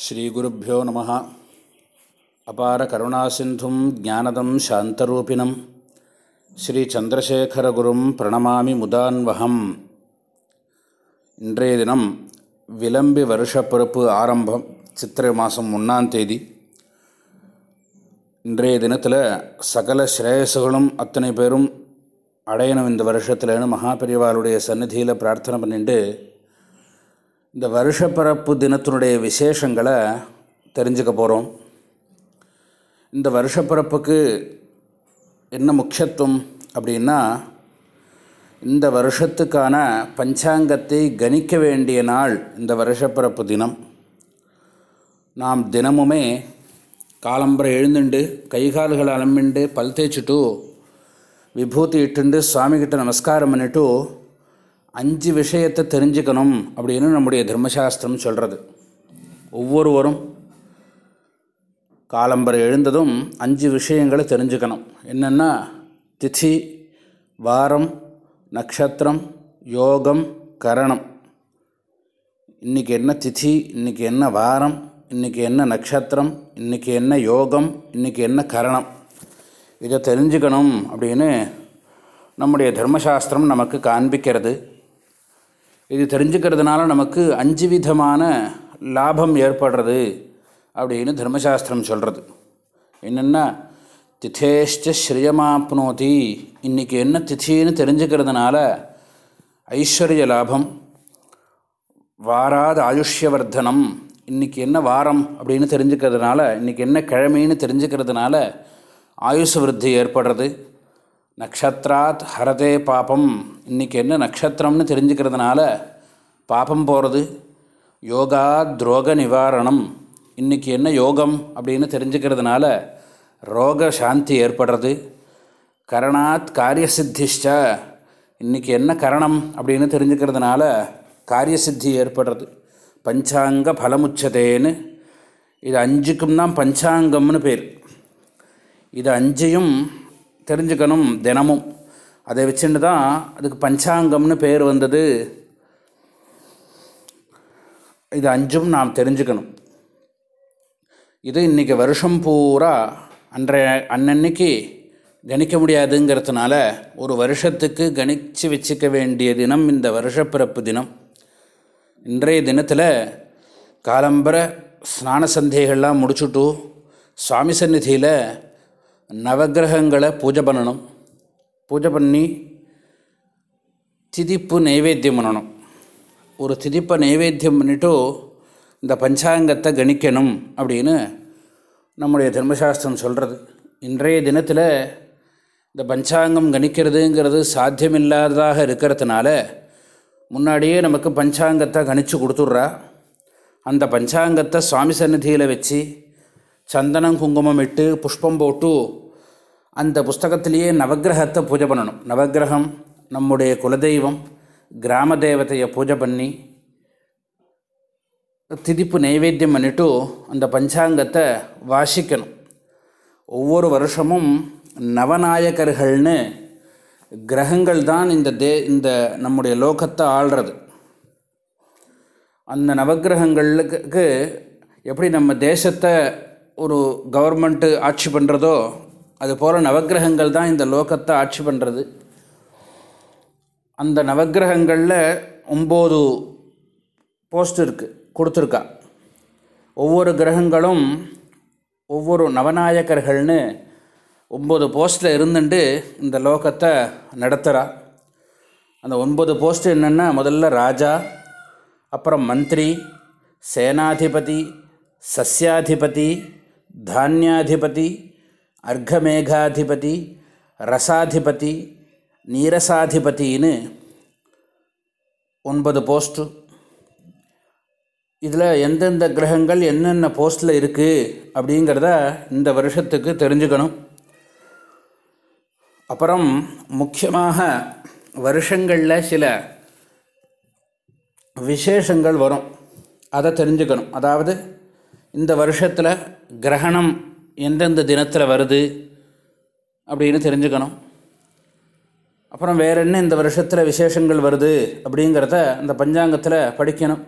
ஸ்ரீகுருப்போ நம. அபார கருணாசிந்தும் ஜானதம் சாந்தரூபிணம். ஸ்ரீ சந்திரசேகரகுரும் பிரணமாமி முதான்வகம் இன்றைய தினம் விளம்பி வருஷப்பிறப்பு ஆரம்பம் சித்திரை மாதம் ஒன்றாம் தேதி. இன்றைய தினத்தில் சகல ஸ்ரேயசுகளும் அத்தனை பேரும் அடையணும் இந்த வருஷத்தில்னு மகாபெரிவாளுடைய சந்நிதியில் பிரார்த்தனை பண்ணிட்டு இந்த வருஷப்பிறப்பு தினத்தினுடைய விசேஷங்களை தெரிஞ்சுக்க போகிறோம் இந்த வருஷப்பிறப்புக்கு என்ன முக்கியத்துவம் அப்படின்னா இந்த வருஷத்துக்கான பஞ்சாங்கத்தை கணிக்க வேண்டிய நாள் இந்த வருஷப்பிறப்பு தினம். நாம் தினமுமே காலம்பரை எழுந்துண்டு கைகால்கள் அலம்பிண்டு பல் தேய்ச்சிட்டு விபூதி இட்டுண்டு சுவாமிகிட்ட நமஸ்காரம் பண்ணிட்டு அஞ்சு விஷயத்தை தெரிஞ்சுக்கணும் அப்படின்னு நம்முடைய தர்மசாஸ்திரம் சொல்கிறது ஒவ்வொருவரும் காலம்பரை எழுந்ததும் அஞ்சு விஷயங்களை தெரிஞ்சுக்கணும். என்னென்னா திதி வாரம் நக்ஷத்திரம் யோகம் கரணம். இன்றைக்கி என்ன திதி இன்றைக்கி என்ன வாரம் இன்றைக்கி என்ன நட்சத்திரம் இன்றைக்கி என்ன யோகம் இன்றைக்கி என்ன கரணம். இதை தெரிஞ்சுக்கணும் அப்படின்னு நம்முடைய தர்மசாஸ்திரம் நமக்கு காண்பிக்கிறது. இது தெரிஞ்சுக்கிறதுனால நமக்கு அஞ்சு விதமான லாபம் ஏற்படுறது அப்படின்னு தர்மசாஸ்திரம் சொல்கிறது என்னென்னா திதேஷ்ட ஸ்ரீயமாப்னோதி. இன்றைக்கி என்ன திதின்னு தெரிஞ்சுக்கிறதுனால ஐஸ்வர்ய லாபம் வாராத ஆயுஷ்யவர்தனம் இன்றைக்கி என்ன வாரம் அப்படின்னு தெரிஞ்சுக்கிறதுனால இன்றைக்கி என்ன கிழமைன்னு தெரிஞ்சுக்கிறதுனால ஆயுஷ் விருத்தி ஏற்படுறது. நக்ஷத்ராத் ஹரதே பாபம். இன்றைக்கி என்ன நக்ஷத்திரம்னு தெரிஞ்சுக்கிறதுனால பாபம் போகிறது யோகா துரோக நிவாரணம். இன்றைக்கி என்ன யோகம் அப்படின்னு தெரிஞ்சுக்கிறதுனால ரோக சாந்தி ஏற்படுறது. கரணாத் காரியசித்திஷ்ட. இன்றைக்கி என்ன கரணம் அப்படின்னு தெரிஞ்சுக்கிறதுனால காரியசித்தி ஏற்படுறது. பஞ்சாங்க பலமுச்சதேன்னு. இது அஞ்சுக்கும் தான் பஞ்சாங்கம்னு பேர். இது அஞ்சையும் தெரிஞ்சுக்கணும் தினமும். அதை வச்சுட்டு தான் அதுக்கு பஞ்சாங்கம்னு பேர் வந்தது. இது அஞ்சும் நாம் தெரிஞ்சுக்கணும். இது இன்றைக்கி வருஷம் பூரா அன்றைய அன்னன்னைக்கு கணிக்க முடியாதுங்கிறதுனால ஒரு வருஷத்துக்கு கணித்து வச்சுக்க வேண்டிய தினம் இந்த வருஷப்பிறப்பு தினம். இன்றைய தினத்தில் காலம்பர ஸ்நான சந்தைகள்லாம் முடிச்சுட்டு சுவாமி சந்நிதியில் நவகிரகங்களை பூஜை பண்ணணும். பூஜை பண்ணி திதிப்பு நைவேத்தியம் பண்ணணும். ஒரு திதிப்பை நைவேத்தியம் பண்ணிவிட்டு இந்த பஞ்சாங்கத்தை கணிக்கணும் அப்படின்னு நம்முடைய தர்மசாஸ்திரம் சொல்கிறது இன்றைய தினத்தில் இந்த பஞ்சாங்கம் கணிக்கிறதுங்கிறது சாத்தியமில்லாததாக இருக்கிறதுனால முன்னாடியே நமக்கு பஞ்சாங்கத்தை கணித்து கொடுத்துட்றா. அந்த பஞ்சாங்கத்தை சுவாமி சந்நிதியில் வச்சு சந்தனம் குங்குமம் இட்டு புஷ்பம் போட்டு அந்த புஸ்தகத்திலேயே நவகிரகத்தை பூஜை பண்ணணும். நவகிரகம் நம்முடைய குலதெய்வம் கிராம தேவதையை பூஜை பண்ணி திதிப்பு நைவேத்தியம் பண்ணிட்டு அந்த பஞ்சாங்கத்தை வாசிக்கணும். ஒவ்வொரு வருஷமும் நவநாயகர்கள்னு கிரகங்கள் தான் இந்த தே இந்த நம்முடைய லோகத்தை ஆள்றது. அந்த நவகிரகங்களுக்கு எப்படி நம்ம தேசத்தை ஒரு கவர்மெண்ட்டு ஆட்சி பண்ணுறதோ அதுபோல் நவகிரகங்கள் தான் இந்த லோகத்தை ஆட்சி பண்ணுறது அந்த நவகிரகங்களில் ஒம்பது போஸ்ட் இருக்குது கொடுத்துருக்கா. ஒவ்வொரு கிரகங்களும் ஒவ்வொரு நவநாயகர்கள்னு ஒம்பது போஸ்ட்டில் இருந்துட்டு இந்த லோகத்தை நடத்துகிறா அந்த ஒன்பது போஸ்ட் என்னென்னா முதல்ல ராஜா அப்புறம் மந்திரி சேனாதிபதி சஸ்யாதிபதி தானியாதிபதி அர்க்கமேகாதிபதி ரசாதிபதி நீரசாதிபதின்னு ஒன்பது போஸ்ட்டு இதில் எந்தெந்த கிரகங்கள் என்னென்ன போஸ்ட்டில் இருக்குது அப்படிங்கிறத இந்த வருஷத்துக்கு தெரிஞ்சுக்கணும் அப்புறம் முக்கியமாக வருஷங்களில் சில விசேஷங்கள் வரும் அதை தெரிஞ்சுக்கணும் அதாவது இந்த வருஷத்தில் கிரகணம் எந்தெந்த தினத்தில் வருது அப்படின்னு தெரிஞ்சுக்கணும். அப்புறம் வேற என்ன இந்த வருஷத்தில் விசேஷங்கள் வருது அப்படிங்கிறத அந்த பஞ்சாங்கத்தில் படிக்கணும்.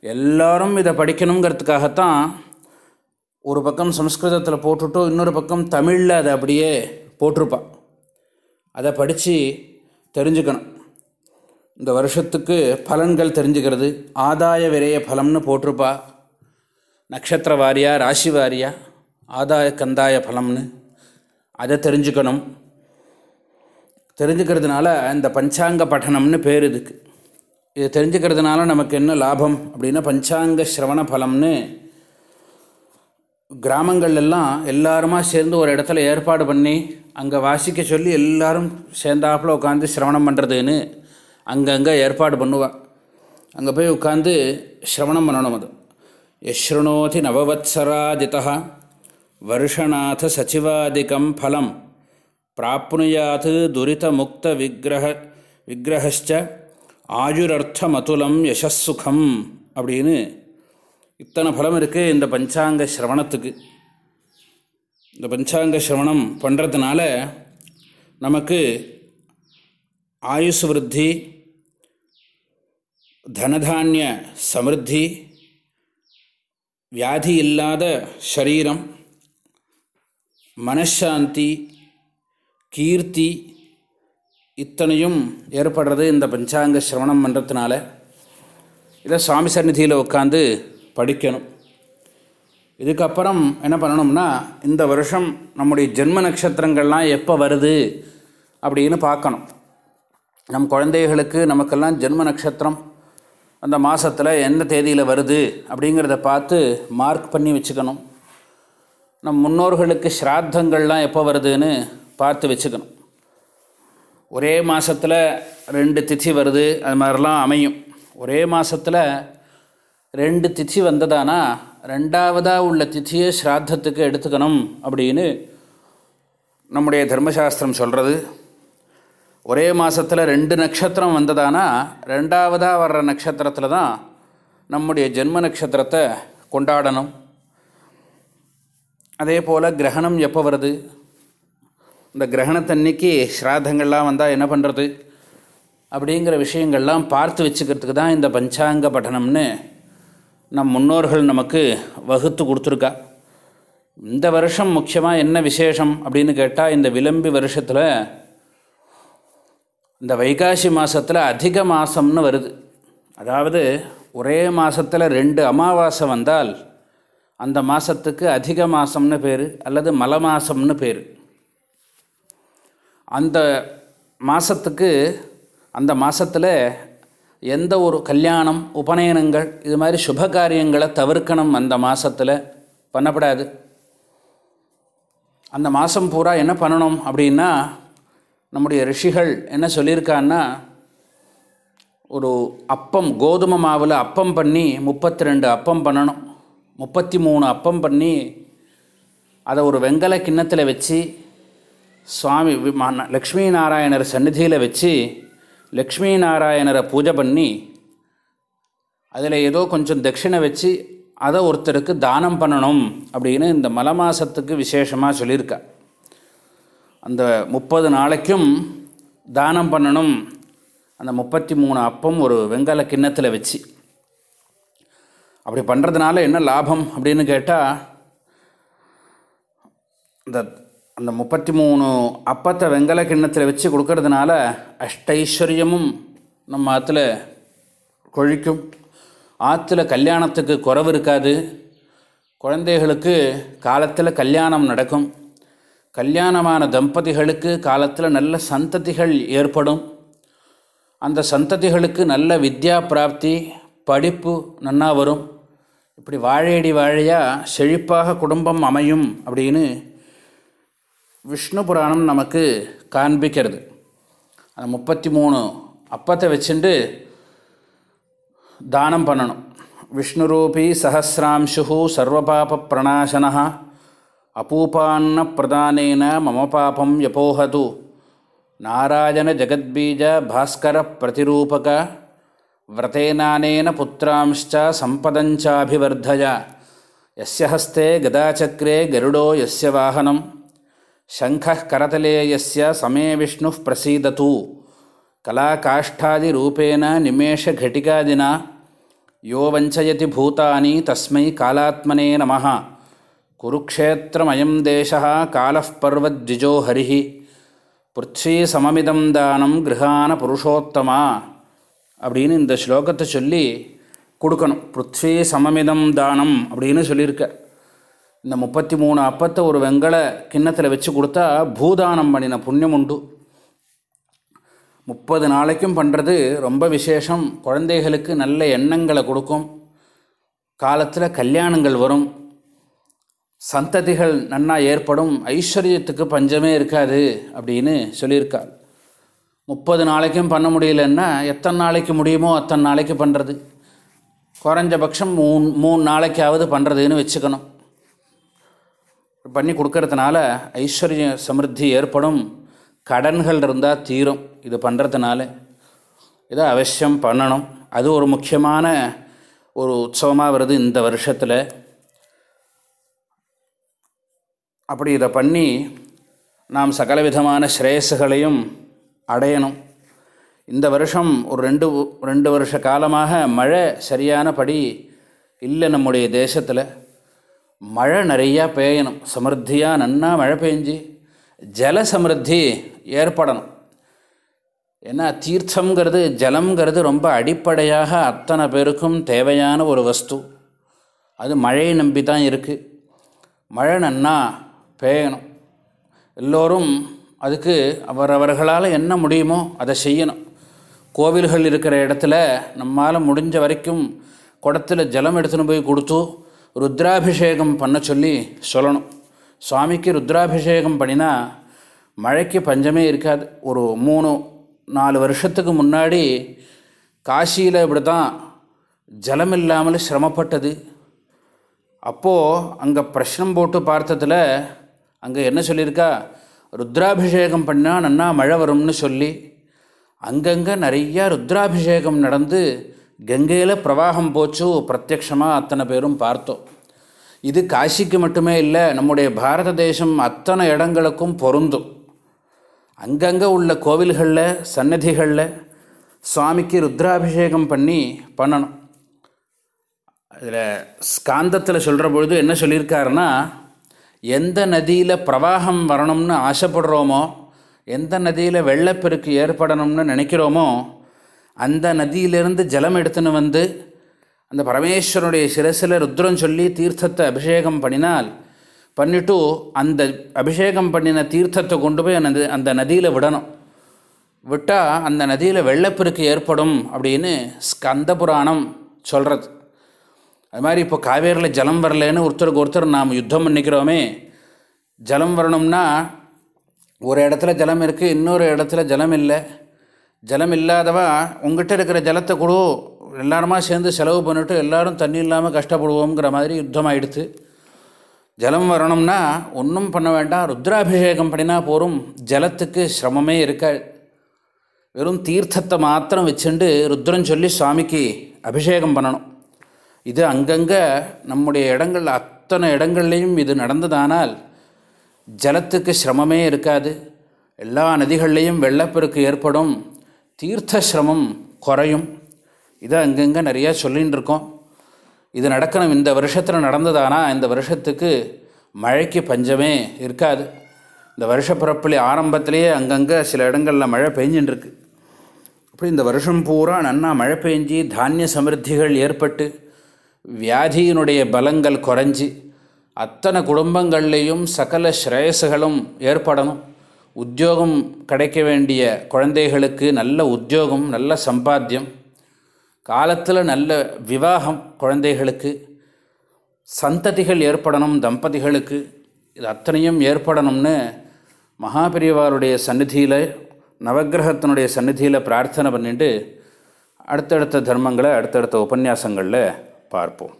எல்லாரும் இதை படிக்கணுங்கிறதுக்காகத்தான் ஒரு பக்கம் சம்ஸ்கிருதத்தில் போட்டுட்டு இன்னொரு பக்கம் தமிழில் அதை அப்படியே போட்டிருப்பாள் அதை படித்து தெரிஞ்சுக்கணும். இந்த வருஷத்துக்கு பலன்கள் தெரிஞ்சுக்கிறது. ஆதாய விரைய பலம்னு போட்டிருப்பா. நட்சத்திர வாரியா ராசி வாரியா ஆதாய கந்தாய பலம்னு அதை தெரிஞ்சுக்கணும். தெரிஞ்சுக்கிறதுனால இந்த பஞ்சாங்க பட்டனம்னு பேர் இதுக்கு இது தெரிஞ்சுக்கிறதுனால நமக்கு என்ன லாபம் அப்படின்னா பஞ்சாங்க ஸ்ரவண பலம்னு கிராமங்கள்லாம் எல்லாருமா சேர்ந்து ஒரு இடத்துல ஏற்பாடு பண்ணி அங்கே வாசிக்க சொல்லி எல்லாரும் சேர்ந்தாப்பில் உட்காந்து சிரவணம் பண்ணுறதுன்னு அங்கங்கே ஏற்பாடு பண்ணுவாள் அங்கே போய் உட்காந்து சிரவணம் பண்ணணும் அது. யஸ்ருணோதி நவவத்சராதிதா வருஷநாத சச்சிவாதிகம் ஃபலம் பிராப்னுயாத் துரிதமுக்த விக்கிரக விக்கிரகச்ச ஆயுரர்த்தமதுலம் யசஸ்சுகம் அப்படின்னு இத்தனை பலம் இருக்குது இந்த பஞ்சாங்க சிரவணத்துக்கு இந்த பஞ்சாங்க சிரவணம் பண்ணுறதுனால நமக்கு ஆயுஷ் விருத்தி தனதானிய சமிருத்தி வியாதி இல்லாத சரீரம் மனசாந்தி கீர்த்தி இத்தனையும் ஏற்படுறது இந்த பஞ்சாங்க சிரவணம் பண்ணுறதுனால இதை சுவாமி சந்நிதியில் உட்காந்து படிக்கணும். இதுக்கப்புறம் என்ன பண்ணணும்னா இந்த வருஷம் நம்முடைய ஜென்ம நட்சத்திரங்கள்லாம் எப்போ வருது அப்படின்னு பார்க்கணும். நம் குழந்தைகளுக்கு நமக்கெல்லாம் ஜென்ம நட்சத்திரம் அந்த மாதத்தில் எந்த தேதியில் வருது அப்படிங்கிறத பார்த்து மார்க் பண்ணி வச்சுக்கணும். நம் முன்னோர்களுக்கு ஸ்ராத்தங்கள்லாம் எப்போ வருதுன்னு பார்த்து வச்சுக்கணும். ஒரே மாதத்தில் ரெண்டு திதி வருது அது மாதிரிலாம் அமையும். ஒரே மாதத்தில் ரெண்டு திதி வந்ததானா ரெண்டாவதாக உள்ள திதியை ஸ்ராத்தத்துக்கு எடுத்துக்கணும் அப்படின்னு நம்முடைய தர்மசாஸ்திரம் சொல்கிறது ஒரே மாதத்தில் ரெண்டு நட்சத்திரம் வந்ததானா ரெண்டாவதாக வர்ற நட்சத்திரத்தில் தான் நம்முடைய ஜென்ம நட்சத்திரத்தை கொண்டாடணும். அதே போல் கிரகணம் எப்போ வருது? இந்த கிரகணத்தன்னைக்கு ஸ்ராதங்கள்லாம் வந்தால் என்ன பண்ணுறது அப்படிங்கிற விஷயங்கள்லாம் பார்த்து வச்சுக்கிறதுக்கு தான் இந்த பஞ்சாங்க பட்டணம்னு நம் முன்னோர்கள் நமக்கு வகுத்து கொடுத்துருக்கா. இந்த வருஷம் முக்கியமாக என்ன விசேஷம் அப்படின்னு கேட்டால் இந்த விளம்பி வருஷத்தில் இந்த வைகாசி மாதத்தில் அதிக மாதம்னு வருது. அதாவது ஒரே மாதத்தில் ரெண்டு அமாவாசை வந்தால் அந்த மாதத்துக்கு அதிக மாதம்னு பேர் அல்லது மல மாதம்னு பேர். அந்த மாதத்துக்கு அந்த மாதத்தில் எந்த ஒரு கல்யாணம் உபநயனங்கள் இது மாதிரி சுப காரியங்களை தவிர்க்கணும் அந்த மாதத்தில் பண்ணப்படாது. அந்த மாதம் பூரா என்ன பண்ணணும் அப்படின்னா நம்முடைய ரிஷிகள் என்ன சொல்லியிருக்கான்னா ஒரு அப்பம் கோதுமை மாவில் அப்பம் பண்ணி முப்பத்தி ரெண்டு அப்பம் பண்ணணும். முப்பத்தி மூணு அப்பம் பண்ணி அதை ஒரு வெங்கல கிண்ணத்தில் வச்சு சுவாமி லக்ஷ்மி நாராயணர் சந்நிதியில் வச்சு லக்ஷ்மி நாராயணரை பூஜை பண்ணி அதில் ஏதோ கொஞ்சம் தட்சிணை வச்சு அதை ஒருத்தருக்கு தானம் பண்ணணும் அப்படின்னு இந்த மலை மாதத்துக்கு விசேஷமாக சொல்லியிருக்கா அந்த முப்பது நாளைக்கும் தானம் பண்ணணும். அந்த முப்பத்தி மூணு அப்பம் ஒரு வெங்கல கிண்ணத்தில் வச்சு. அப்படி பண்ணுறதுனால என்ன லாபம் அப்படின்னு கேட்டால் இந்த அந்த முப்பத்தி மூணு அப்பத்தை வெங்கல கிண்ணத்தில் வச்சு கொடுக்கறதுனால அஷ்டைஸ்வர்யமும் நம்ம ஆற்றுல கொழிக்கும். ஆற்றுல கல்யாணத்துக்கு குறவு இருக்காது. குழந்தைகளுக்கு காலத்தில் கல்யாணம் நடக்கும். கல்யாணமான தம்பதிகளுக்கு காலத்தில் நல்ல சந்ததிகள் ஏற்படும். அந்த சந்ததிகளுக்கு நல்ல வித்யா பிராப்தி படிப்பு நன்னா வரும். இப்படி வாழையடி வாழையாக செழிப்பாக குடும்பம் அமையும் அப்படின்னு விஷ்ணு புராணம் நமக்கு காண்பிக்கிறது. அந்த முப்பத்தி மூணு அப்பத்தை வச்சுட்டு தானம் பண்ணணும். விஷ்ணுரூபி சஹசிராம்சு சர்வபாப பிரணாசன ಅಪೂಪಾನ್ನ ಪ್ರದಾನೇನ ಮಮ ಪಾಪಂ ಯಪೋಹತು ನಾರಾಯಣ ಜಗದ್ಬೀಜ ಭಾಸ್ಕರ ಪ್ರತಿರೂಪಕ ವ್ರತೇನಾನೇನ ಪುತ್ರಾಂಶ್ಚ ಸಂಪದಂಚಾಭಿವರ್ಧಯ ಯಸ್ಯ ಹಸ್ತೆ ಗದಾಚಕ್ರೆ ಗರುಡೋ ಯಸ್ಯ ವಾಹನಂ ಶಂಖಃ ಕರತಲೆ ಯಸ್ಯ ಸಮೇ ವಿಷ್ಣು ಪ್ರಸೀದತು ಕಲಾಕಾಷ್ಠಾದಿರೂಪೇಣ ನಿಮೇಷಘಟಿಕಾದಿನ ಯೋ ವಂಚಯತಿ ಭೂತಾನಿ ತಸ್ಮೈ ಕಾಲಾತ್ಮನೇ ನಮಃ குருக்ஷேத்திரமயம் தேசா காலப்பர்வத்விஜோ ஹரிஹி. பிருத்வி சமமிதம் தானம் கிரகான புருஷோத்தமா அப்படின்னு இந்த ஸ்லோகத்தை சொல்லி கொடுக்கணும். பிருத்வி சமமிதம் தானம் அப்படின்னு சொல்லியிருக்க. இந்த முப்பத்தி மூணு அப்பத்தை ஒரு வெங்கல கிண்ணத்தில் வச்சு கொடுத்தா பூதானம் பண்ணின புண்ணியம் உண்டு. முப்பது நாளைக்கும் பண்ணுறது ரொம்ப விசேஷம். குழந்தைகளுக்கு நல்ல எண்ணங்களை கொடுக்கும். காலத்தில் கல்யாணங்கள் வரும். சந்ததிகள் நன்னா ஏற்படும் ஐஸ்வர்யத்துக்கு பஞ்சமே இருக்காது அப்படின்னு சொல்லியிருக்காள் முப்பது நாளைக்கும் பண்ண முடியலன்னா எத்தனை நாளைக்கு முடியுமோ அத்தனை நாளைக்கு பண்ணுறது குறைஞ்சபட்சம் மூணு மூணு நாளைக்காவது பண்ணுறதுன்னு வச்சுக்கணும். பண்ணி கொடுக்கறதுனால ஐஸ்வர்ய சமிருத்தி ஏற்படும் கடன்கள் இருந்தால் தீரும் இது பண்ணுறதுனால இதை அவசியம் பண்ணணும். அது ஒரு முக்கியமான ஒரு உற்சவமாக வருது இந்த வருஷத்தில். அப்படி இதை பண்ணி நாம் சகல விதமான ஸ்ரேயஸுகளையும் அடையணும். இந்த வருஷம் ஒரு ரெண்டு ரெண்டு வருஷ காலமாக மழை சரியானபடி இல்லை நம்முடைய தேசத்தில். மழை நிறையா பெய்யணும். சமிருத்தியாக நன்னா மழை பெஞ்சு ஜல சமிருத்தி ஏற்படணும். ஏன்னா தீர்த்தங்கிறது ஜலங்கிறது ரொம்ப அடிப்படையாக அத்தனை பேருக்கும் தேவையான ஒரு வஸ்து. அது மழையை நம்பி தான் இருக்குது மழை நன்னா பேயணும். எல்லோரும் அதுக்கு அவரவர்களால் என்ன முடியுமோ அதை செய்யணும். கோவில்கள் இருக்கிற இடத்துல நம்மால் முடிஞ்ச வரைக்கும் குடத்தில் ஜலம் எடுத்துன்னு போய் கொடுத்து ருத்ராபிஷேகம் பண்ண சொல்லி சொல்லணும். சுவாமிக்கு ருத்ராபிஷேகம் பண்ணினா மழைக்கு பஞ்சமே இருக்காது. ஒரு மூணு நாலு வருஷத்துக்கு முன்னாடி காசியில் இப்படி தான் ஜலம் இல்லாமல் சிரமப்பட்டது. அப்போது அங்கே பிரஷ்னம் போட்டு பார்த்ததில் அங்கே என்ன சொல்லியிருக்கா? ருத்ராபிஷேகம் பண்ணால் நன்னா மழை வரும்னு சொல்லி அங்கங்கே நிறையா ருத்ராபிஷேகம் நடந்து கங்கையில் பிரவாகம் போச்சு. பிரத்யக்ஷமாக அத்தனை பேரும் பார்த்தோம். இது காசிக்கு மட்டுமே இல்லை நம்முடைய பாரத தேசம் அத்தனை இடங்களுக்கும் பொருந்தும். அங்கங்கே உள்ள கோவில்களில் சன்னதிகளில் சுவாமிக்கு ருத்ராபிஷேகம் பண்ணி பண்ணணும். அதில் ஸ்காந்தத்தில் சொல்கிற பொழுது என்ன சொல்லியிருக்காருன்னா எந்த நதியில் பிரவாகம் வரணும்னு ஆசைப்படுறோமோ எந்த நதியில் வெள்ளப்பெருக்கு ஏற்படணும்னு நினைக்கிறோமோ அந்த நதியிலிருந்து ஜலம் எடுத்துன்னு வந்து அந்த பரமேஸ்வரனுடைய சிரசில் ருத்ரம் சொல்லி தீர்த்தத்தை அபிஷேகம் பண்ணினால் பண்ணிவிட்டு அந்த அபிஷேகம் பண்ணின தீர்த்தத்தை கொண்டு போய் அந்த அந்த நதியில் விடணும். விட்டால் அந்த நதியில் வெள்ளப்பெருக்கு ஏற்படும் அப்படின்னு ஸ்கந்த புராணம் சொல்கிறது அது மாதிரி இப்போ காவேரியில் ஜலம் வரலன்னு ஒருத்தருக்கு ஒருத்தர் நாம் யுத்தம் பண்ணிக்கிறோமே. ஜலம் வரணும்னா ஒரு இடத்துல ஜலம் இருக்குது இன்னொரு இடத்துல ஜலம் இல்லை. ஜலம் இல்லாதவா உங்ககிட்ட இருக்கிற ஜலத்தை கொடு எல்லாருமா சேர்ந்து செலவு பண்ணிவிட்டு எல்லோரும் தண்ணி இல்லாமல் கஷ்டப்படுவோங்கிற மாதிரி யுத்தம் ஆகிடுத்து ஜலம் வரணும்னா ஒன்றும் பண்ண வேண்டாம் ருத்ராபிஷேகம் பண்ணினா போகும் ஜலத்துக்கு சிரமமே இருக்காது. வெறும் தீர்த்தத்தை மாத்திரம் வச்சுண்டு ருத்ரன் சொல்லி சுவாமிக்கு அபிஷேகம் பண்ணணும். இது அங்கங்கே நம்முடைய இடங்கள் அத்தனை இடங்கள்லேயும் இது நடந்ததானால் ஜலத்துக்கு சிரமமே இருக்காது. எல்லா நதிகள்லேயும் வெள்ளப்பெருக்கு ஏற்படும். தீர்த்த சிரமம் குறையும். இதை அங்கங்கே நிறையா சொல்லின்னு இருக்கோம் இது நடக்கணும். இந்த வருஷத்தில் நடந்ததானா? இந்த வருஷத்துக்கு மழைக்கு பஞ்சமே இருக்காது. இந்த வருஷ பிறப்பிலே ஆரம்பத்திலேயே அங்கங்கே சில இடங்களில் மழை பெஞ்சுட்டுருக்கு அப்படி இந்த வருஷம் பூரா நன்னா மழை பெஞ்சி தானிய சமிருத்திகள் ஏற்பட்டு வியாதியினுடைய பலங்கள் குறைஞ்சி அத்தனை குடும்பங்கள்லேயும் சகல ஸ்ரேயஸுகளும் ஏற்படணும். உத்தியோகம் கிடைக்க வேண்டிய குழந்தைகளுக்கு நல்ல உத்தியோகம் நல்ல சம்பாத்தியம் காலத்தில் நல்ல விவாகம் குழந்தைகளுக்கு சந்ததிகள் ஏற்படணும் தம்பதிகளுக்கு இது அத்தனையும் ஏற்படணும்னு மகாபிரிவாருடைய சந்நிதியில் நவகிரகத்தினுடைய சந்நிதியில் பிரார்த்தனை பண்ணிட்டு அடுத்தடுத்த தர்மங்களை அடுத்தடுத்த உபன்யாசங்களில் பார்ப்போம்.